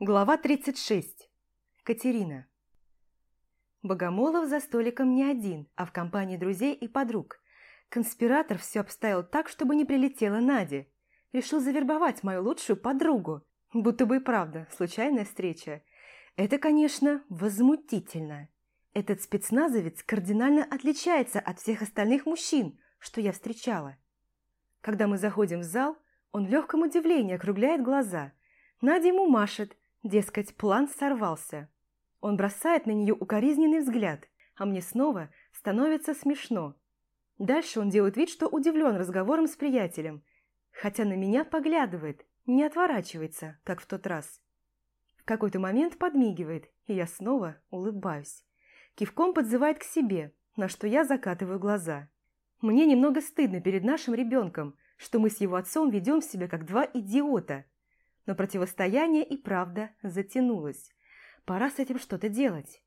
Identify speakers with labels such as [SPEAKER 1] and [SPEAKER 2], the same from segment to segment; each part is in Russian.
[SPEAKER 1] Глава 36. Катерина. Богомолов за столиком не один, а в компании друзей и подруг. Конспиратор все обставил так, чтобы не прилетела Надя. Решил завербовать мою лучшую подругу. Будто бы и правда, случайная встреча. Это, конечно, возмутительно. Этот спецназовец кардинально отличается от всех остальных мужчин, что я встречала. Когда мы заходим в зал, он в легком удивлении округляет глаза. Надя ему машет – Дескать, план сорвался. Он бросает на нее укоризненный взгляд, а мне снова становится смешно. Дальше он делает вид, что удивлен разговором с приятелем, хотя на меня поглядывает, не отворачивается, как в тот раз. В какой-то момент подмигивает, и я снова улыбаюсь. Кивком подзывает к себе, на что я закатываю глаза. Мне немного стыдно перед нашим ребенком, что мы с его отцом ведем себя как два идиота – но противостояние и правда затянулось. Пора с этим что-то делать.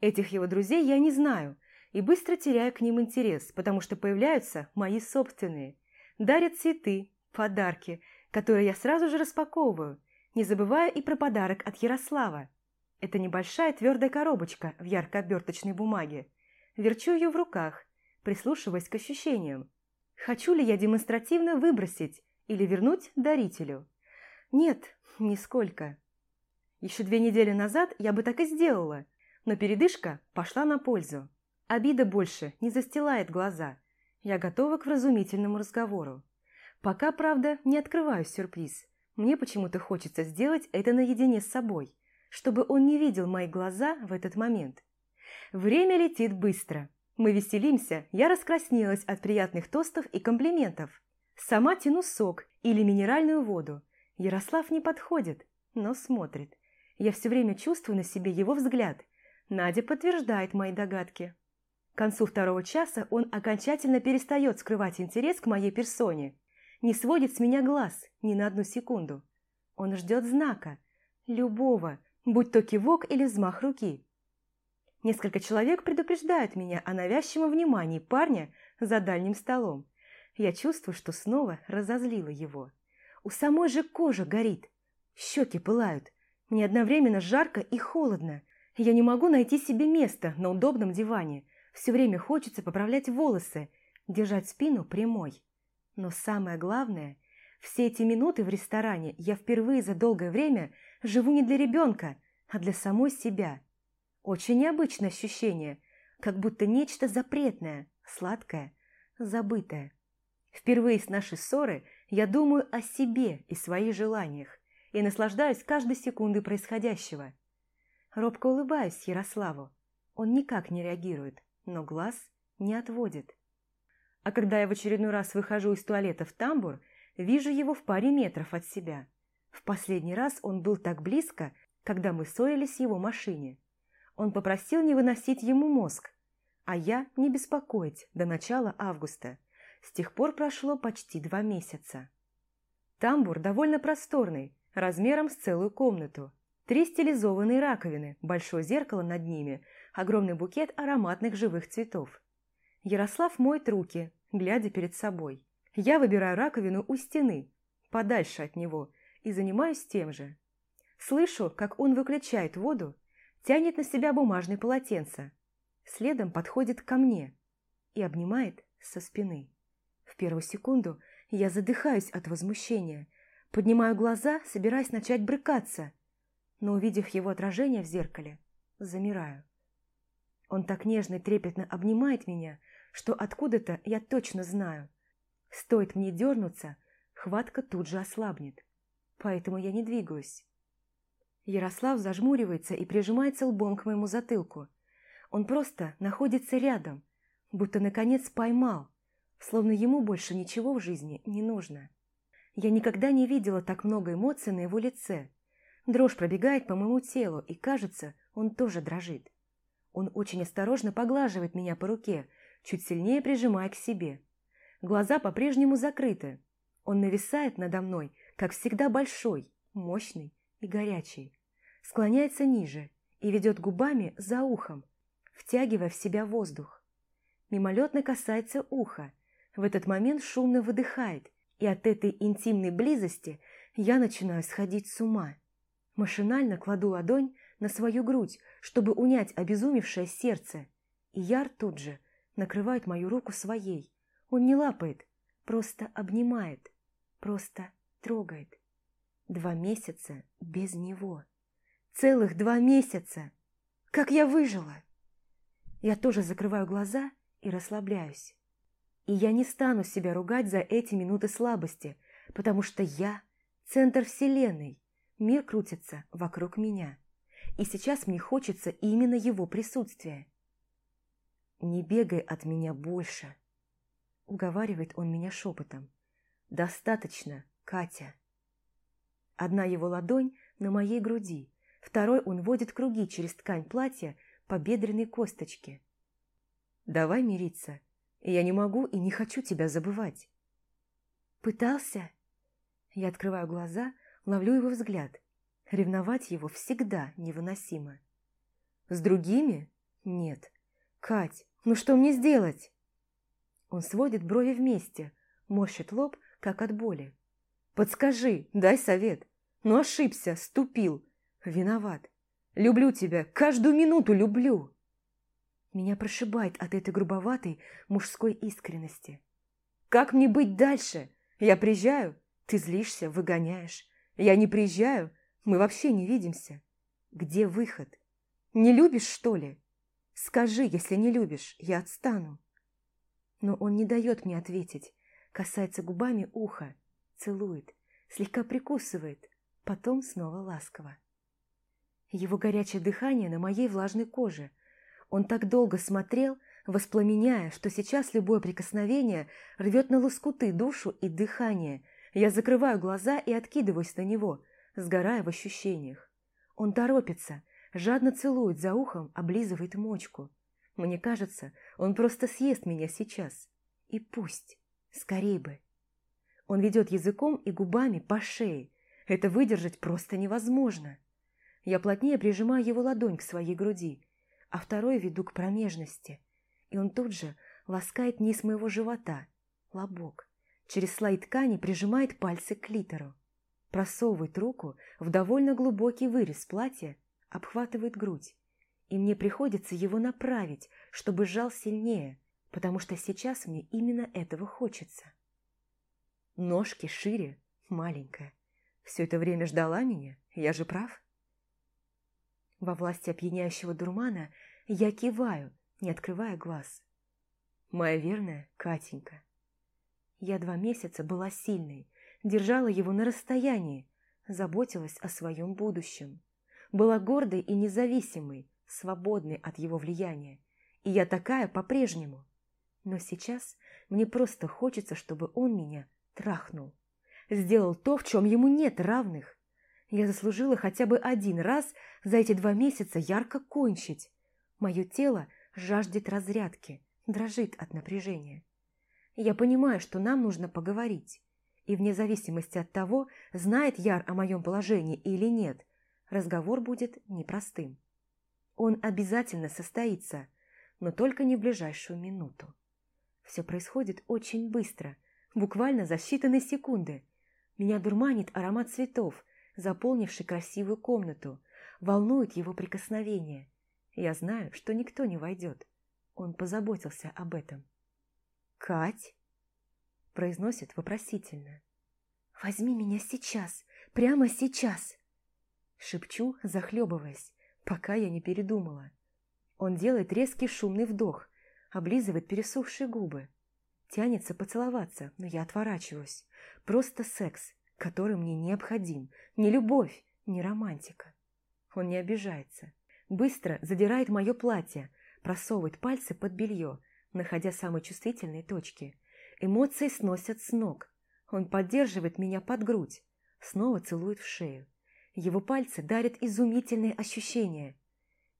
[SPEAKER 1] Этих его друзей я не знаю и быстро теряю к ним интерес, потому что появляются мои собственные. Дарят цветы, подарки, которые я сразу же распаковываю, не забывая и про подарок от Ярослава. Это небольшая твердая коробочка в ярко оберточной бумаге. Верчу ее в руках, прислушиваясь к ощущениям. Хочу ли я демонстративно выбросить или вернуть дарителю? Нет, нисколько. Еще две недели назад я бы так и сделала, но передышка пошла на пользу. Обида больше не застилает глаза. Я готова к вразумительному разговору. Пока, правда, не открываю сюрприз. Мне почему-то хочется сделать это наедине с собой, чтобы он не видел мои глаза в этот момент. Время летит быстро. Мы веселимся, я раскраснелась от приятных тостов и комплиментов. Сама тяну сок или минеральную воду, Ярослав не подходит, но смотрит. Я все время чувствую на себе его взгляд. Надя подтверждает мои догадки. К концу второго часа он окончательно перестает скрывать интерес к моей персоне. Не сводит с меня глаз ни на одну секунду. Он ждет знака. Любого, будь то кивок или взмах руки. Несколько человек предупреждают меня о навязчивом внимании парня за дальним столом. Я чувствую, что снова разозлила его. У самой же кожа горит. Щеки пылают. Мне одновременно жарко и холодно. Я не могу найти себе места на удобном диване. Все время хочется поправлять волосы, держать спину прямой. Но самое главное, все эти минуты в ресторане я впервые за долгое время живу не для ребенка, а для самой себя. Очень необычное ощущение, как будто нечто запретное, сладкое, забытое. Впервые с нашей ссоры я думаю о себе и своих желаниях и наслаждаюсь каждой секундой происходящего. Робко улыбаюсь Ярославу. Он никак не реагирует, но глаз не отводит. А когда я в очередной раз выхожу из туалета в тамбур, вижу его в паре метров от себя. В последний раз он был так близко, когда мы ссорились в его машине. Он попросил не выносить ему мозг, а я не беспокоить до начала августа. С тех пор прошло почти два месяца. Тамбур довольно просторный, размером с целую комнату. Три стилизованные раковины, большое зеркало над ними, огромный букет ароматных живых цветов. Ярослав моет руки, глядя перед собой. Я выбираю раковину у стены, подальше от него, и занимаюсь тем же. Слышу, как он выключает воду, тянет на себя бумажное полотенце. Следом подходит ко мне и обнимает со спины. В первую секунду я задыхаюсь от возмущения, поднимаю глаза, собираясь начать брыкаться, но, увидев его отражение в зеркале, замираю. Он так нежно и трепетно обнимает меня, что откуда-то я точно знаю. Стоит мне дернуться, хватка тут же ослабнет. Поэтому я не двигаюсь. Ярослав зажмуривается и прижимается лбом к моему затылку. Он просто находится рядом, будто наконец поймал, словно ему больше ничего в жизни не нужно. Я никогда не видела так много эмоций на его лице. Дрожь пробегает по моему телу, и кажется, он тоже дрожит. Он очень осторожно поглаживает меня по руке, чуть сильнее прижимая к себе. Глаза по-прежнему закрыты. Он нависает надо мной, как всегда большой, мощный и горячий. Склоняется ниже и ведет губами за ухом, втягивая в себя воздух. Мимолетно касается уха, в этот момент шумно выдыхает, и от этой интимной близости я начинаю сходить с ума. Машинально кладу ладонь на свою грудь, чтобы унять обезумевшее сердце, и Яр тут же накрывает мою руку своей. Он не лапает, просто обнимает, просто трогает. Два месяца без него. Целых два месяца! Как я выжила! Я тоже закрываю глаза и расслабляюсь. И я не стану себя ругать за эти минуты слабости, потому что я – центр вселенной, мир крутится вокруг меня. И сейчас мне хочется именно его присутствия. «Не бегай от меня больше», – уговаривает он меня шепотом. «Достаточно, Катя». Одна его ладонь на моей груди, второй он водит круги через ткань платья по бедренной косточке. «Давай мириться. Я не могу и не хочу тебя забывать». «Пытался?» Я открываю глаза, ловлю его взгляд. Ревновать его всегда невыносимо. «С другими? Нет. Кать, ну что мне сделать?» Он сводит брови вместе, морщит лоб, как от боли. Подскажи, дай совет. Ну ошибся, ступил. Виноват. Люблю тебя, каждую минуту люблю. Меня прошибает от этой грубоватой мужской искренности. Как мне быть дальше? Я приезжаю, ты злишься, выгоняешь. Я не приезжаю, мы вообще не видимся. Где выход? Не любишь, что ли? Скажи, если не любишь, я отстану. Но он не дает мне ответить, касается губами уха, целует, слегка прикусывает, потом снова ласково. Его горячее дыхание на моей влажной коже. Он так долго смотрел, воспламеняя, что сейчас любое прикосновение рвет на лоскуты душу и дыхание. Я закрываю глаза и откидываюсь на него, сгорая в ощущениях. Он торопится, жадно целует за ухом, облизывает мочку. Мне кажется, он просто съест меня сейчас. И пусть, скорей бы. Он ведет языком и губами по шее. Это выдержать просто невозможно. Я плотнее прижимаю его ладонь к своей груди, а второй веду к промежности. И он тут же ласкает низ моего живота, лобок. Через слой ткани прижимает пальцы к клитору. Просовывает руку в довольно глубокий вырез платья, обхватывает грудь. И мне приходится его направить, чтобы сжал сильнее, потому что сейчас мне именно этого хочется. Ножки шире, маленькая. Все это время ждала меня, я же прав. Во власти опьяняющего дурмана я киваю, не открывая глаз. Моя верная Катенька. Я два месяца была сильной, держала его на расстоянии, заботилась о своем будущем. Была гордой и независимой, свободной от его влияния. И я такая по-прежнему. Но сейчас мне просто хочется, чтобы он меня трахнул. Сделал то, в чем ему нет равных. Я заслужила хотя бы один раз за эти два месяца ярко кончить. Мое тело жаждет разрядки, дрожит от напряжения. Я понимаю, что нам нужно поговорить. И вне зависимости от того, знает Яр о моем положении или нет, разговор будет непростым. Он обязательно состоится, но только не в ближайшую минуту. Все происходит очень быстро, буквально за считанные секунды. Меня дурманит аромат цветов, заполнивший красивую комнату, волнует его прикосновение. Я знаю, что никто не войдет. Он позаботился об этом. «Кать?» – произносит вопросительно. «Возьми меня сейчас, прямо сейчас!» Шепчу, захлебываясь, пока я не передумала. Он делает резкий шумный вдох, облизывает пересохшие губы. Тянется поцеловаться, но я отворачиваюсь. Просто секс, который мне необходим. Не любовь, не романтика. Он не обижается. Быстро задирает мое платье, просовывает пальцы под белье, находя самые чувствительные точки. Эмоции сносят с ног. Он поддерживает меня под грудь, снова целует в шею. Его пальцы дарят изумительные ощущения.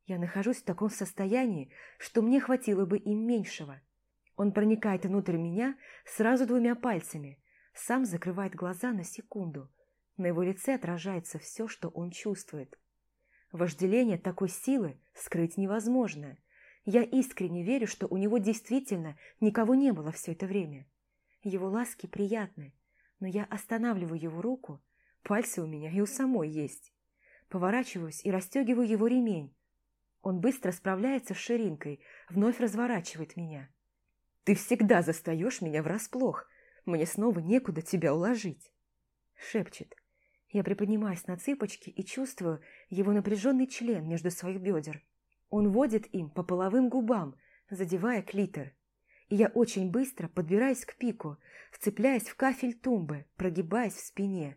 [SPEAKER 1] Я нахожусь в таком состоянии, что мне хватило бы им меньшего – он проникает внутрь меня сразу двумя пальцами, сам закрывает глаза на секунду. На его лице отражается все, что он чувствует. Вожделение такой силы скрыть невозможно. Я искренне верю, что у него действительно никого не было все это время. Его ласки приятны, но я останавливаю его руку, пальцы у меня и у самой есть. Поворачиваюсь и расстегиваю его ремень. Он быстро справляется с ширинкой, вновь разворачивает меня. «Ты всегда застаешь меня врасплох. Мне снова некуда тебя уложить», — шепчет. Я приподнимаюсь на цыпочки и чувствую его напряженный член между своих бедер. Он водит им по половым губам, задевая клитор. И я очень быстро подбираюсь к пику, вцепляясь в кафель тумбы, прогибаясь в спине.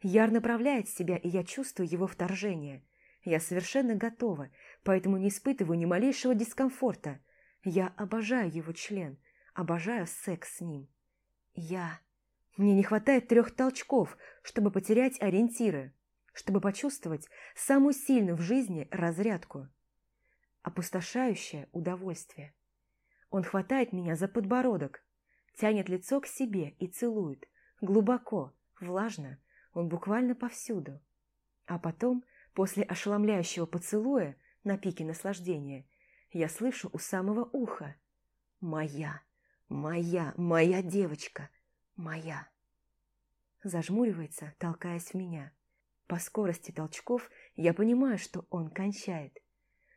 [SPEAKER 1] Яр направляет себя, и я чувствую его вторжение. Я совершенно готова, поэтому не испытываю ни малейшего дискомфорта. Я обожаю его член, обожаю секс с ним. Я... Мне не хватает трех толчков, чтобы потерять ориентиры, чтобы почувствовать самую сильную в жизни разрядку. Опустошающее удовольствие. Он хватает меня за подбородок, тянет лицо к себе и целует. Глубоко, влажно, он буквально повсюду. А потом, после ошеломляющего поцелуя на пике наслаждения, я слышу у самого уха «Моя, моя, моя девочка, моя». Зажмуривается, толкаясь в меня. По скорости толчков я понимаю, что он кончает.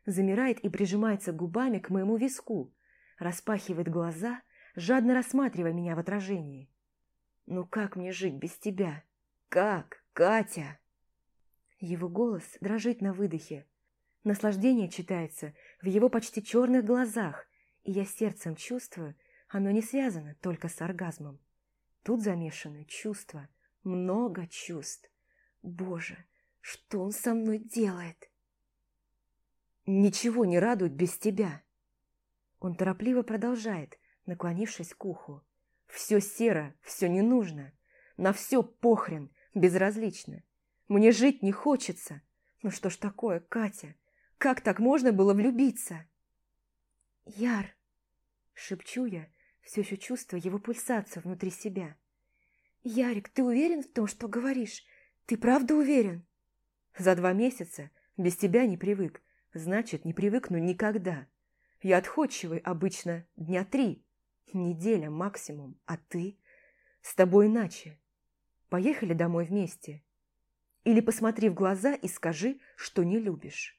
[SPEAKER 1] Замирает и прижимается губами к моему виску, распахивает глаза, жадно рассматривая меня в отражении. «Ну как мне жить без тебя? Как, Катя?» Его голос дрожит на выдохе. Наслаждение читается в его почти черных глазах, и я сердцем чувствую, оно не связано только с оргазмом. Тут замешаны чувства, много чувств. Боже, что он со мной делает? Ничего не радует без тебя. Он торопливо продолжает, наклонившись к уху. «Все серо, все не нужно. На все похрен, безразлично. Мне жить не хочется. Ну что ж такое, Катя? Как так можно было влюбиться?» «Яр!» – шепчу я, все еще чувствуя его пульсацию внутри себя. «Ярик, ты уверен в том, что говоришь? Ты правда уверен?» «За два месяца без тебя не привык, значит, не привыкну никогда. Я отходчивый обычно дня три, неделя максимум, а ты? С тобой иначе. Поехали домой вместе. Или посмотри в глаза и скажи, что не любишь.